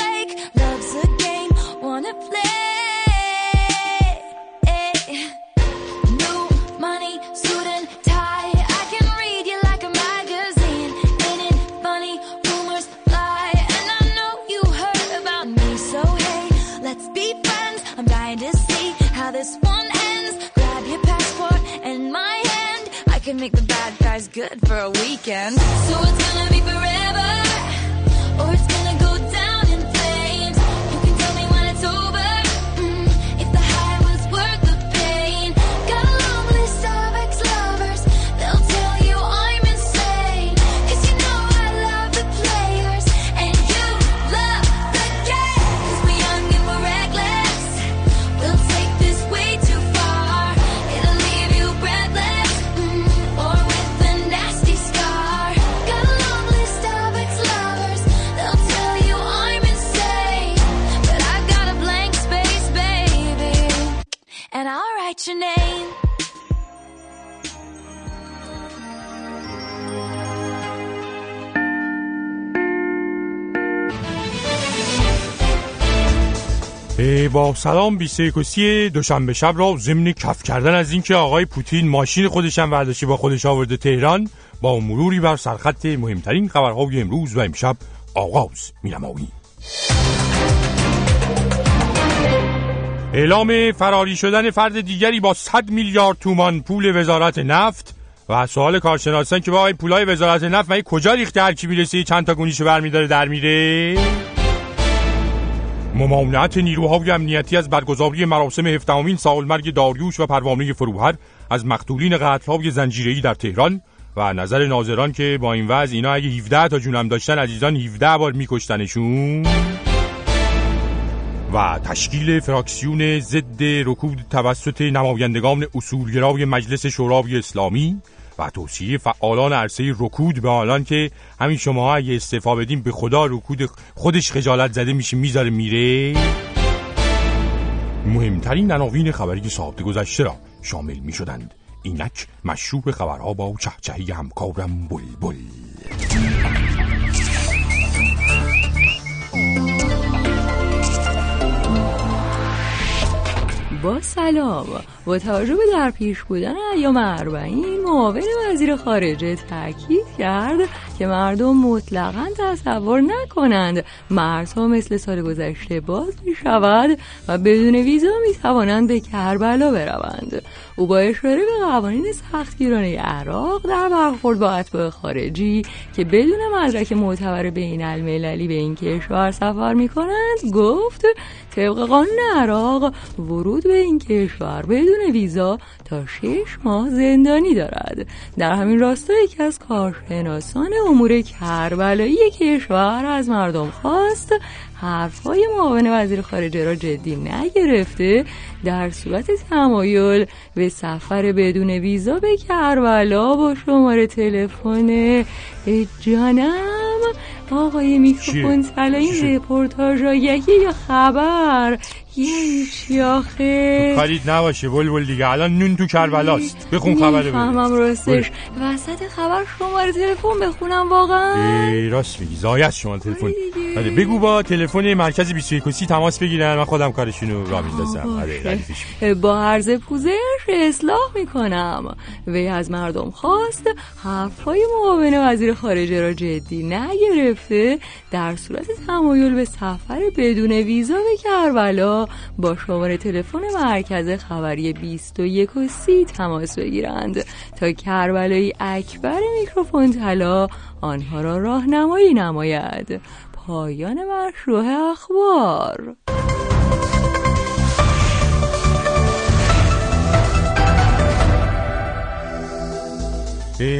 Weekend. So با سلام 21 دوشنبه شب را ضمن کف کردن از اینکه آقای پوتین ماشین خودش هم برداشتی با خودش آورده تهران با مروری بر سرخط مهمترین خبرهای امروز و امشب آغاز می‌نماییم اعلام فراری شدن فرد دیگری با 100 میلیارد تومان پول وزارت نفت و سوال کارشناسان که با این پولای وزارت نفت مگه کجا ریخته؟ هر کی می‌رسه چند تا گونیشو برمیداره در میره؟ ممانعت نیروهای امنیتی از برگزاری مراسم هفدهمین سالمرگ داریوش و پروانه فروهر از مقتولین قتل‌های زنجیره‌ای در تهران و نظر ناظران که با این وضع اینا اگه 17 تا جونم داشتن عزیزان 17 بار میکشتنشون. و تشکیل فراکسیون ضد رکود توسط نمایندگان اصولگرای مجلس شورای اسلامی و توصیه فعالان عرصه رکود به آنان که همین شما اگه استعفا بدین به خدا رکود خودش خجالت زده میشه می‌ذاره میره. مهمترین عناوین خبری ساعت گذشته را شامل می شدند اینک مشروب خبرها با چهچهی همکارم بلبل. با سلام. با توجه به در پیش بودن ایام اربعین معاون وزیر خارجه تاکید کرد که مردم مطلقا تصور نکنند مرزها مثل سال گذشته باز می شود و بدون ویزا می توانند به کربلا بروند. او با اشاره به قوانین سختگیرانه عراق در برخورد با اتباع خارجی که بدون مدرک معتبر بین المللی به این کشور سفر می کنند گفت طبق قانون عراق ورود به این کشور بدون ویزا تا شش ماه زندانی دارد. در همین راستا یکی از کارشناسان امور کربلایی کشور از مردم خواست حرفهای معاون وزیر خارجه را جدی نگرفته در صورت تمایل به سفر بدون ویزا به کربلا با شماره تلفن جانم. آقای میکروفون سلا این رپورتاج یکی یا خبر چی آخه. خرید نباشه بلبل دیگه. الان نون تو کربلاست. بخون خبر بده فهمم راستش. وسط خبر شماره تلفن بخونم واقعا. راست میگی. زایه است شما تلفن. آره بگو با تلفن مرکز 21 سی تماس بگیرن. من خودم کارشونو را میندازم. آره با عرض پوزش اصلاح می‌کنم. وی از مردم خواست حرفهای معاون وزیر خارجه را جدی نگرفته در صورت تمایل به سفر بدون ویزا به کربلا. با شماره تلفن مرکز خبری 21 و 30 تماس بگیرند. تا کربلایی اکبر میکروفون طلا آنها را راهنمایی نماید. پایان مشروع اخبار.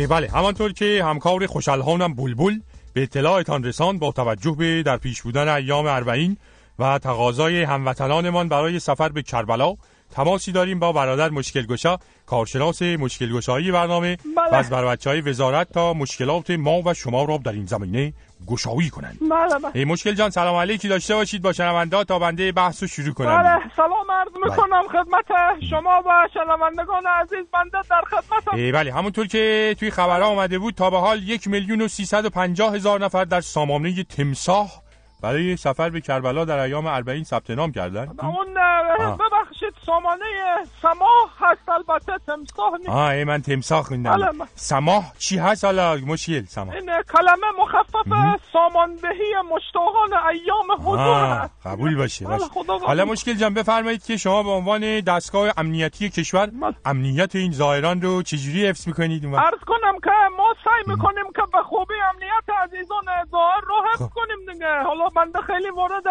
بله همانطور که همکار خوشالهانم بلبل به اطلاعتان رساند با توجه به در پیش بودن ایام اربعین و تقاضای هموطنانمان برای سفر به کربلا. تماسی داریم با برادر مشکل گشا کارشناس مشکل گشایی برنامه و از بر های وزارت تا مشکلات ما و شما را در این زمینه گشایی کنند. بله بله. مشکل جان سلام علیکی. داشته باشید با شنونده تا بنده بحث رو شروع کنم. بله سلام عرض می‌کنم خدمت شما و شنوندگان عزیز. بنده در خدمتم. ای بله همونطور که توی خبرها آمده بود تا به حال یک میلیون و سیصد و پنجاه هزار نفر در سامانه تمساح برای سفر به کربلا در ایام اربعین ثبت نام کردن؟ اون ببخشید سامانه سماح هست البته تمساح نیست. آه ای من تمساح خوندم. بله، سماح چی هست حالا؟ مشکل سماح. این کلمه مخفف سامانبهی مشتاقان ایام حضور هست قبول باشه بله،. حالا مشکل جان بفرمایید که شما به عنوان دستگاه امنیتی کشور بله. امنیت این زائران رو چجوری حفظ می‌کنید؟ عرض کنم که ما سعی می‌کنیم که به خوبی امنیت عزیزان ظاهر رو حفظ خب. کنیم دیگه. حالا بنده خیلی وارد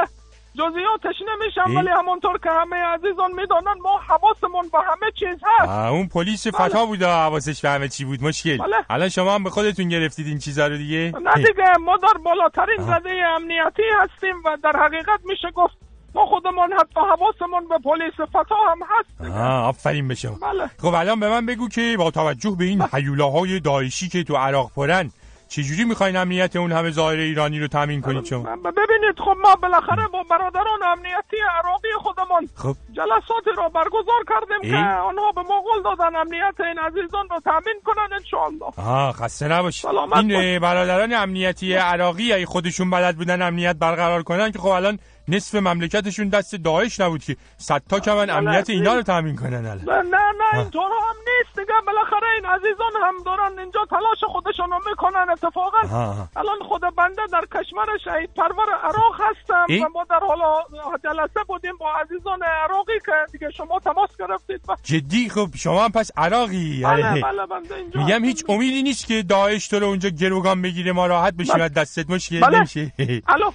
جزئیاتش نمیشم. ولی همونطور که همه عزیزان می‌دانن ما حواسمون به همه چیز هست. اون پلیس فتا بود حواسش به همه چی بود مشکل. بله. الان شما هم به خودتون گرفتید این چیزا رو دیگه؟ نه دیگه ما در بالاترین رده امنیتی هستیم و در حقیقت میشه گفت ما خودمون حتی حواسمون به پلیس فتا هم هست آه آفرین شما. بله. خب الان به من بگو که با توجه به این حیولاهای داعشی که تو عراق پرن چجوری می‌خواین امنیت اون همه ظاهر ایرانی رو تامین کنید شما؟ ببینید خب ما بالاخره با برادران امنیتی عراقی خودمان خب. جلساتی را برگزار کردیم ای؟ که آنها به ما قول دادن امنیت این عزیزان را تامین کنن انشاءالله. آه خسته نباش سلامت این برادران امنیتی عراقی اگه خودشون بلد بودن امنیت برقرار کنن که خب الان نصف مملکتشون دست داعش نبود که صد تا کمن امنیت اینا رو تامین کنن الان نه نه اینطور هم نیست دیگه بالاخره این عزیزان هم دارن اینجا تلاش خودشون رو می‌کنن اتفاقا. الان خود بنده در کشور شهید پرور عراق هستم؟ و ما در حالا جلسه بودیم با عزیزان عراقی که دیگه شما تماس گرفتید جدی خب شما هم پس عراقی بله آره. بله بنده اینجا میگم. هیچ امیدی نیست که داعش تو رو اونجا گروگان بگیره ما راحت بشیم بله. از دستت مشکل بله. نمیشه الو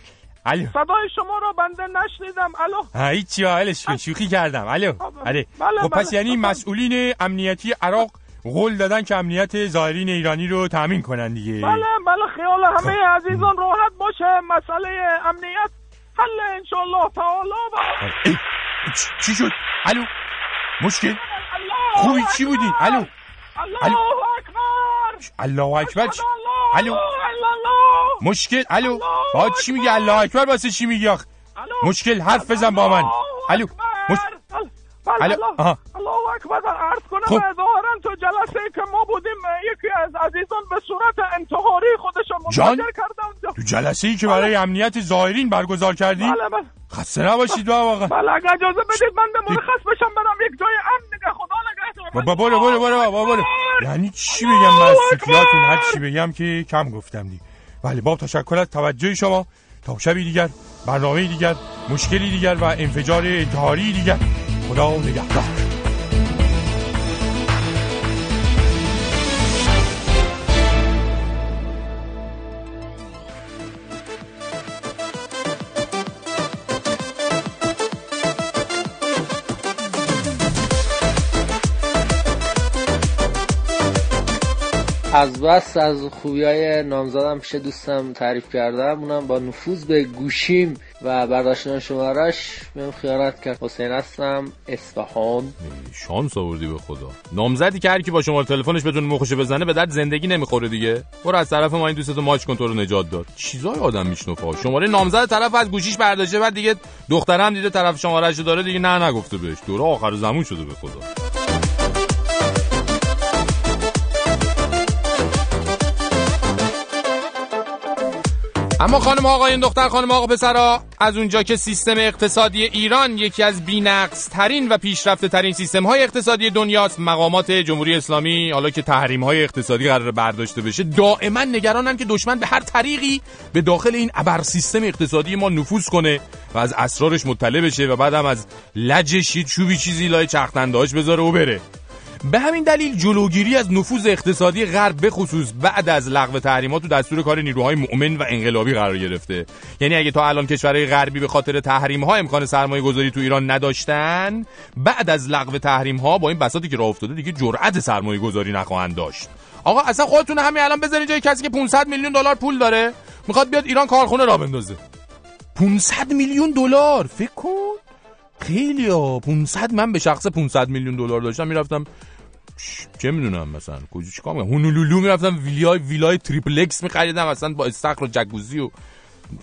الو صدای شما رو بنده نشنیدم الو هیچی ولش کن شوخی کردم الو آره بله، خب پس. یعنی مسئولین امنیتی عراق قول دادن که امنیت زائرین ایرانی رو تامین کنن دیگه بله بله خیال همه خب. عزیزان راحت باشه مسئله امنیت حل انشالله تعالی و ای، چ- چی شد الو مشکل خوبی چی بودین الو الله اکبر الله اکبر الو الله مشکل الو با چی میگه الله اکبر. واسه چی میگه آخ؟ مشکل حرف بزن با من. الو مش... بله الو الله اکبر عرض کنم خب. ظاهرا تو جلسه که ما بودیم یکی از عزیزان به صورت انتحاری خودشون کرده اونجا. تو جلسه ای که برای امنیت زائرین برگزار کردین بله بله. خسته نباشید با واقعا بله اگه اجازه بدید من ده مرخص بشم برم یک جای امن. دیگه خدا نگهدار بابا برو برو برو بابا برو. یعنی چی بگم؟ من از سوفیاتون هر چی بگم که کم گفتم دی. بله با تشکر از توجه شما تا شبی دیگر برنامه دیگر مشکلی دیگر و انفجار انتحاری دیگر. خدا نگهدار. از بس از خوبی های نامزدم پیش دوستم تعریف کردم اونم با نفوذ به گوشیم و برداشتن شمارش بهم خیانت کرد. حسین هستم اصفهان. شانس آوردی به خدا. نامزدی که هر کی با شماره تلفنش بتونه مخشه بزنه به درد زندگی نمی‌خوره دیگه. برو از طرف ما این دوستتو ماچ کن تو رو نجات داد. چیزای آدم میشنفه. شماره نامزد طرف از گوشیش برداشته بعد دیگه دخترم دیده طرف شمارهشو داره دیگه نه نگفته بهش. دوره آخر زمان شده به خدا. اما خانم آقایان دختر خانم آقا پسرا از اونجا که سیستم اقتصادی ایران یکی از بی‌نقص ترین و پیشرفته ترین سیستم های اقتصادی دنیاست مقامات جمهوری اسلامی حالا که تحریم های اقتصادی قرار برداشته بشه دائما نگرانن که دشمن به هر طریقی به داخل این ابر سیستم اقتصادی ما نفوذ کنه و از اسرارش مطلع بشه و بعدم از لجش چوبی چیزی لای چرخدندهاش بذاره و بره. به همین دلیل جلوگیری از نفوذ اقتصادی غرب به خصوص بعد از لغو تحریمات تو دستور کار نیروهای مؤمن و انقلابی قرار گرفته. یعنی اگه تا الان کشورهای غربی به خاطر تحریم ها امکان سرمایه گذاری تو ایران نداشتن بعد از لغو تحریم ها با این بساطی که راه افتاده دیگه جرأت سرمایه گذاری نخواهند داشت. آقا اصلا خودتون همین الان بذارین جای کسی که 500 میلیون دلار پول داره می‌خواد بیاد ایران کارخونه راه بندازه. 500 میلیون دلار؟ فکر کن. خیلی ها 500 من به شخص 500 میلیون دلار داشتم می‌رفتم. چه می‌دونم مثلا کجا چیکار می‌کنم؟ هونولولو می‌رفتم ویلای ویلای تریپلکس میخریدم مثلا با استخر و جکوزی و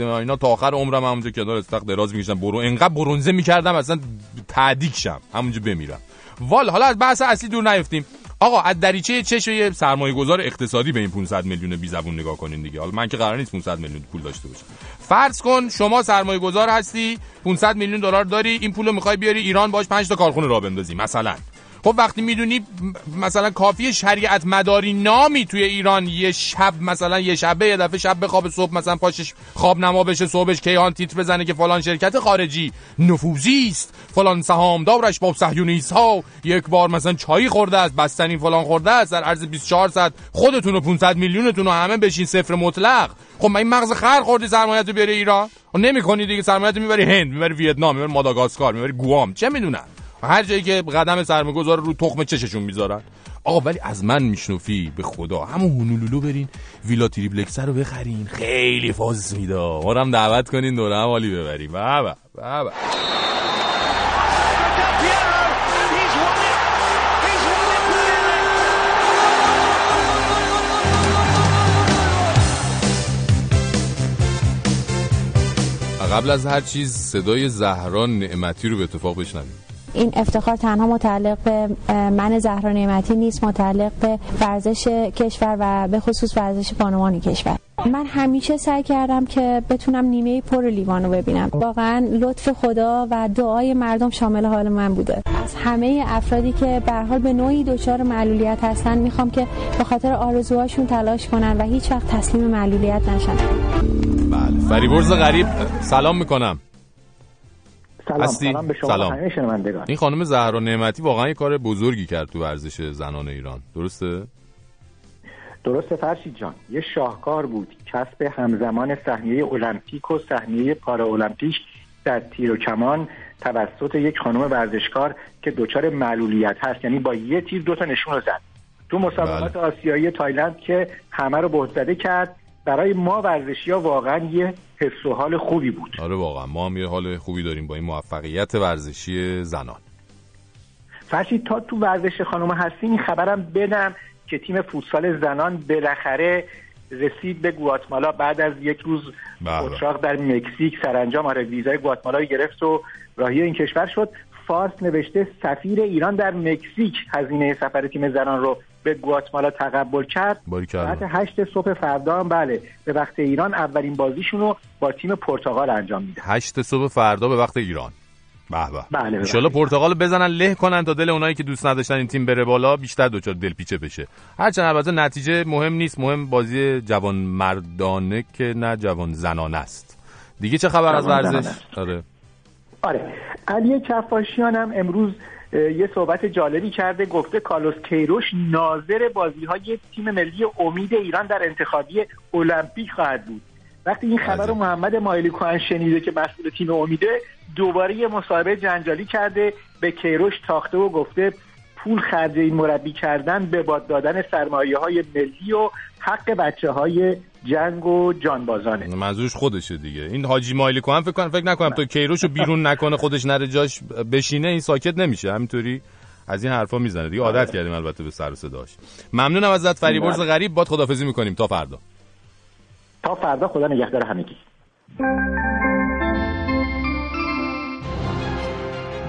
اینا تا آخر عمرم همونجا کنار استخر دراز می‌کشم برو انقدر برونزه می‌کردم اصلا تعدیک شم همونجا بمیرم. وال حالا از بحث اصلی دور نیفتیم. آقا از دریچه چش یه سرمایه گذار اقتصادی به این 500 میلیون بی زبون نگاه کنین دیگه. حالا من که قرار نیست 500 میلیون پول داشته باشم. فرض کن شما سرمایه گذار هستی 500 میلیون دلار داری این پول رو می‌خوای بیاری ایران باش 5 تا کارخونه راه بندازی مثلا. خب وقتی می‌دونی مثلا کافی شریعت مداری نامی توی ایران یه شب مثلا یه شبه یه دفعه شب خواب صبح مثلا پاشش خواب نما بشه صبحش کیهان تیتر بزنه که فلان شرکت خارجی نفوذی است. فلان سهامدارش با صهیونیست ها یک بار مثلا چای خورده است بستنی فلان خورده است در عرض 24 ساعت خودتون و 500 میلیونتون رو همه بشین صفر مطلق. خب من این مغز خر خوردی سرمایه‌تو رو بیاری ایران؟ و نمی‌کنی دیگه سرمایه‌تو می‌بری هند می‌بری ویتنام می‌بری ماداگاسکار می‌بری گوام چه می‌دونم؟ هر جایی که قدم سرمایه‌گذار رو تخم چششون می‌ذارن. آقا ولی از من میشنوفی به خدا. همون هونولولو برین ویلا تریپلکس رو بخرین. خیلی فاز میده. ما هم دعوت کنین دور هم حالی ببریم بابا بابا قبل از هر چیز صدای زهران نعمتی رو به اتفاق بشنویم. این افتخار تنها متعلق به من زهرا نعمتی نیست متعلق به ورزش کشور و به خصوص ورزش بانوان کشور. من همیشه سعی کردم که بتونم نیمه پر لیوانو ببینم. واقعا لطف خدا و دعای مردم شامل حال من بوده. از همه افرادی که به حال به نوعی دچار معلولیت هستن می‌خوام که به خاطر آرزوهاشون تلاش کنن و هیچ وقت تسلیم معلولیت نشن. بله. فریبرز غریب سلام می‌کنم. سلام. سلام به شما سلام. این خانم زهرا نعمتی واقعا یه کار بزرگی کرد تو ورزش زنان ایران. درسته؟ درسته فرشید جان. یه شاهکار بود. کسب همزمان صحنه المپیک و صحنه پارا المپیک در تیر و کمان توسط یک خانم ورزشکار که دچار معلولیت هست. یعنی با یه تیر دوتا نشون رو زد. تو مسابقات بله. آسیایی تایلند که همه رو بهت زده کرد برای ما ورزشی ها واقعا یه حس و حال خوبی بود. آره واقعا. ما هم یه حال خوبی داریم با این موفقیت ورزشی زنان. فرشید تا تو ورزش خانم هستیم این خبرم بدم که تیم فوتسال زنان بالاخره رسید به گواتمالا. بعد از یک روز بله. اتراق در مکزیک سرانجام آره ویزای گواتمالا گرفت و راهی این کشور شد. فارس نوشته سفیر ایران در مکزیک هزینه سفر تیم زنان رو به گواتمالا تقبل کرد. ساعت هشت صبح فردا هم بله به وقت ایران اولین بازیشون رو با تیم پرتغال انجام میده. هشت صبح فردا به وقت ایران. به به. بله ان پرتغال بزنن له کنن تا دل اونایی که دوست نداشتن این تیم بره بالا بیشتر دچار دلپیچه بشه. هرچند البته نتیجه مهم نیست. مهم بازی جوان مردانه که نه جوان زنانه است. دیگه چه خبر از ورزش؟ آره. آره. علی کفاشیان هم امروز یه صحبت جالبی کرده گفته کالوس کیروش ناظر بازی های تیم ملی امید ایران در انتخابی المپیک خواهد بود. وقتی این خبر رو محمد مایلی کوهن شنیده که مسئول تیم امیده دوباره یه مصاحبه جنجالی کرده به کیروش تاخته و گفته پول خرج این مربی کردن به باد دادن سرمایه های ملی و حق بچه های جنگ و جانبازانه. منظورش خودشه دیگه. این حاجی مایلی کوهن فکر کنم فکر نکنم تو کیروشو بیرون نکنه خودش نره جاش بشینه این ساکت نمیشه. همینطوری از این حرفا می‌زنه دیگه. عادت آره. کردیم البته به سر و صداش. ممنونم ازت فریبرز غریب. باد خدافظی می‌کنیم. تا فردا. تا فردا خدا نگهدار همگی.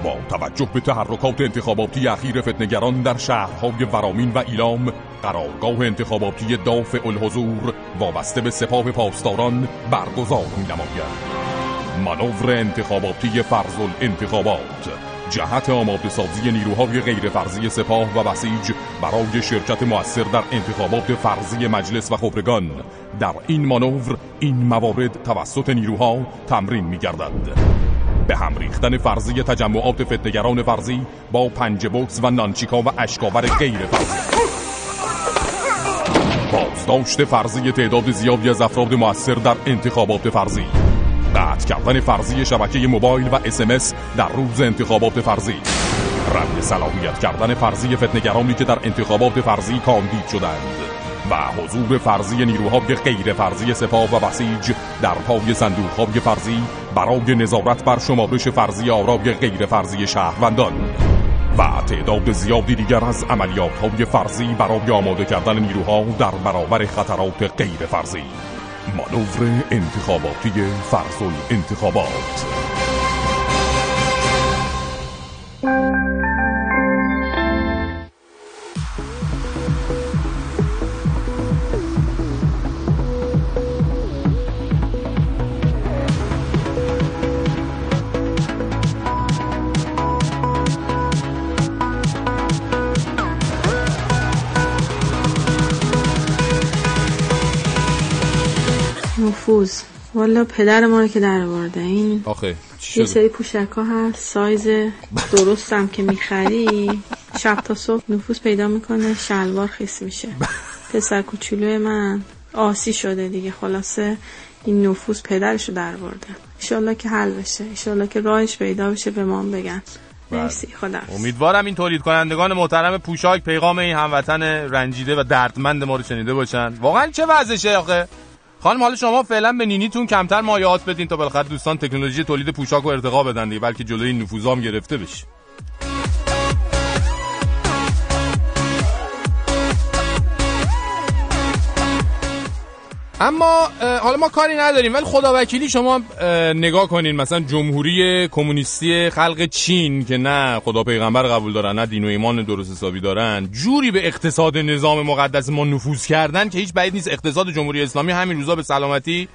با توجه به تحرکات انتخاباتی اخیر فتنگران در شهرهای ورامین و ایلام قرارگاه انتخاباتی دافع الحضور وابسته به سپاه پاسداران برگزار می نماید منور انتخاباتی فرض الانتخابات جهت آماده سازی نیروهای غیر فرضی سپاه و بسیج برای شرکت مؤثر در انتخابات فرضی مجلس و خبرگان. در این مانور این موارد توسط نیروها تمرین می گردد به هم ریختن فرضی تجمعات فتنگران فرضی با پنج بوکس و نانچیکا و اشکاور غیر فرضی. بازداشت فرضی تعداد زیادی از افراد مؤثر در انتخابات فرضی. قطع کردن فرضی شبکه موبایل و اسمس در روز انتخابات فرضی. رد صلاحیت کردن فرضی فتنگرانی که در انتخابات فرضی کاندید شدند. و حضور فرضی نیروهای غیر فرضی سپاه و بسیج در پای صندوقهای فرضی برای نظارت بر شمارش فرضی آرای غیر فرضی شهروندان و تعداد زیادی دیگر از عملیات های فرضی برای آماده کردن نیروها در برابر خطرات غیر فرضی. مانور انتخاباتی فرض انتخابات نفوذ والا پدر ما رو که در آورده این. آخه چی یه سری پوشک ها هست سایز درستم که می‌خری. شب تا صبح نفوذ پیدا می‌کنه شلوار خیس میشه. پسر کوچولوی من آسی شده دیگه خلاصه این نفوذ پدرش رو در برده ایشالله که حل بشه. ایشالله که راهش پیدا بشه به ما بگن. مرسی خدا امیدوارم این تولید کنندگان محترم پوشاک پیغام این هموطن رنجیده و دردمند ما رو شنیده باشن. واقعا چه وضعشه آخه؟ خانم حالا شما فعلا به نینیتون کمتر مایعات بدین تا بالاخره دوستان تکنولوژی تولید پوشاک رو ارتقا بدن دیگه بلکه جلوی نفوذام گرفته بشه اما حالا ما کاری نداریم ولی خدا وکیلی شما اه، نگاه کنین مثلا جمهوری کمونیستی خلق چین که نه خدا پیغمبر قبول دارن نه دین و ایمان درست حسابی دارن جوری به اقتصاد نظام مقدس ما نفوذ کردن که هیچ بعید نیست اقتصاد جمهوری اسلامی همین روزا به سلامتی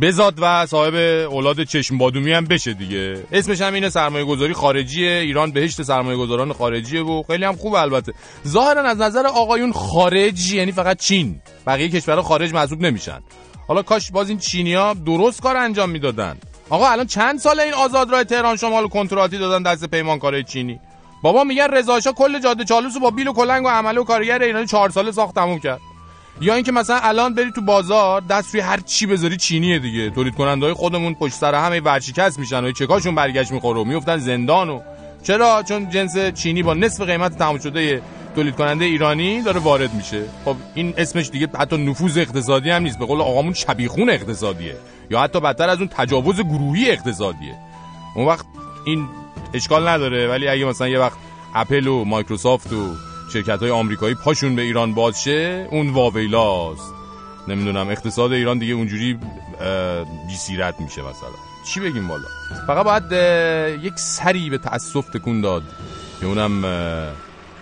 بزاد و صاحب اولاد چشم بادومی هم بشه دیگه. اسمش هم اینه سرمایه گذاری خارجیه. ایران بهشت سرمایه گذاران خارجیه و خیلی هم خوب البته. ظاهرا از نظر آقایون خارج یعنی فقط چین. بقیه کشورها خارج محسوب نمیشن. حالا کاش باز این چینیا درست کار انجام می‌دادن. آقا الان چند سال این آزاد راه تهران شمال کنتراتی دادن دست پیمانکارای چینی؟ بابا میگن رضا کل جاده چالوس با بیل و کلنگ و عمله و کارگر ایرانی چهار ساله ساخت تموم کرد. یا اینکه مثلا الان بری تو بازار دست روی هر چی بذاری چینیه دیگه. تولید کننده های خودمون پشت سر همه ورشکست میشن و چکاشون برگشت می‌خوره و میفتن زندان و چرا؟ چون جنس چینی با نصف قیمت تمام شده تولید کننده ایرانی داره وارد میشه. خب این اسمش دیگه حتی نفوذ اقتصادی هم نیست. به قول آقامون شبیخون اقتصادیه. یا حتی بدتر از اون تجاوز گروهی اقتصادیه. اون وقت این اشکال نداره. ولی اگه مثلا یه وقت اپل و مایکروسافت و شرکت های آمریکایی پاشون به ایران باز شه اون واویلاست. نمی‌دونم اقتصاد ایران دیگه اونجوری اه، بی سیرت میشه مثلا. چی بگیم والا؟ فقط باید یک سری به تاسف تکون داد. که اونم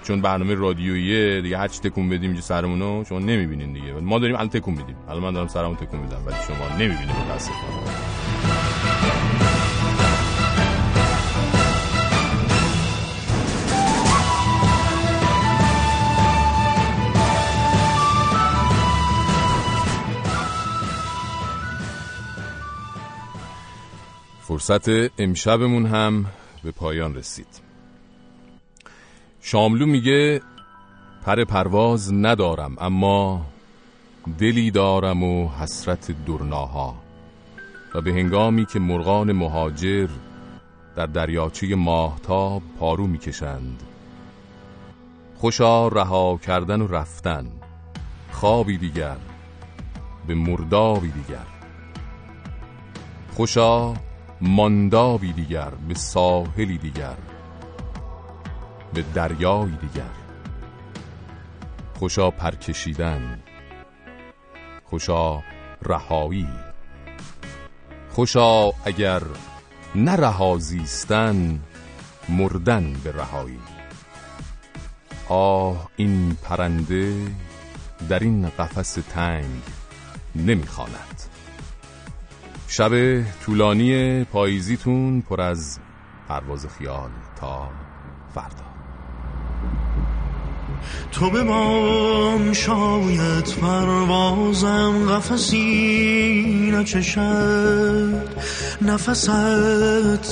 چون برنامه رادیوییه دیگه هر چی تکون بدیم اینجا سرمونو شما نمی‌بینین دیگه. ما داریم الان تکون میدیم. الان من دارم سرمو تکون میدم ولی شما نمی‌بینید متاسفانه. فرصت امشبمون هم به پایان رسید. شاملو میگه پر پرواز ندارم اما دلی دارم و حسرت درناها و به هنگامی که مرغان مهاجر در دریاچه ماهتاب پارو می‌کشند خوشا رها کردن و رفتن خوابی دیگر به مردابی دیگر. خوشا ماندابی دیگر به ساحلی دیگر به دریایی دیگر. خوشا پرکشیدن خوشا رهایی. خوشا اگر نه رها زیستن مردن به رهایی. آه این پرنده در این قفس تنگ نمی‌خواند. شب طولانی پاییزیتون پر از پرواز خیال تا فردا. تو به من شاید پروازم قفسی نچشد. نفست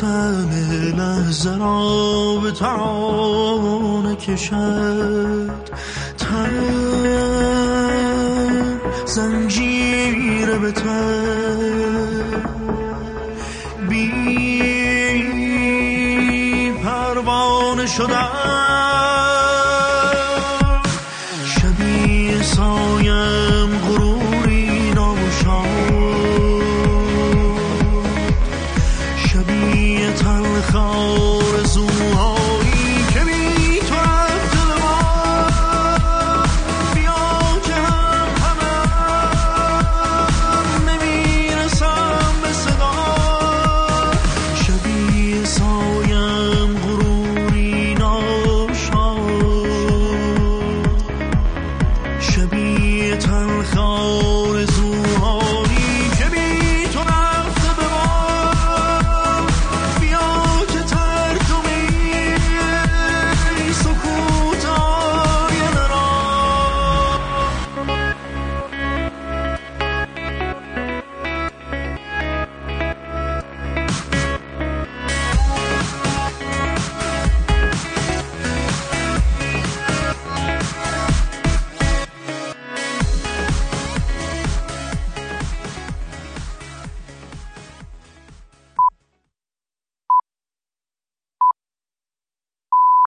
تم لحظه را به ترانه کشد. تن زنجیر به تن. شدن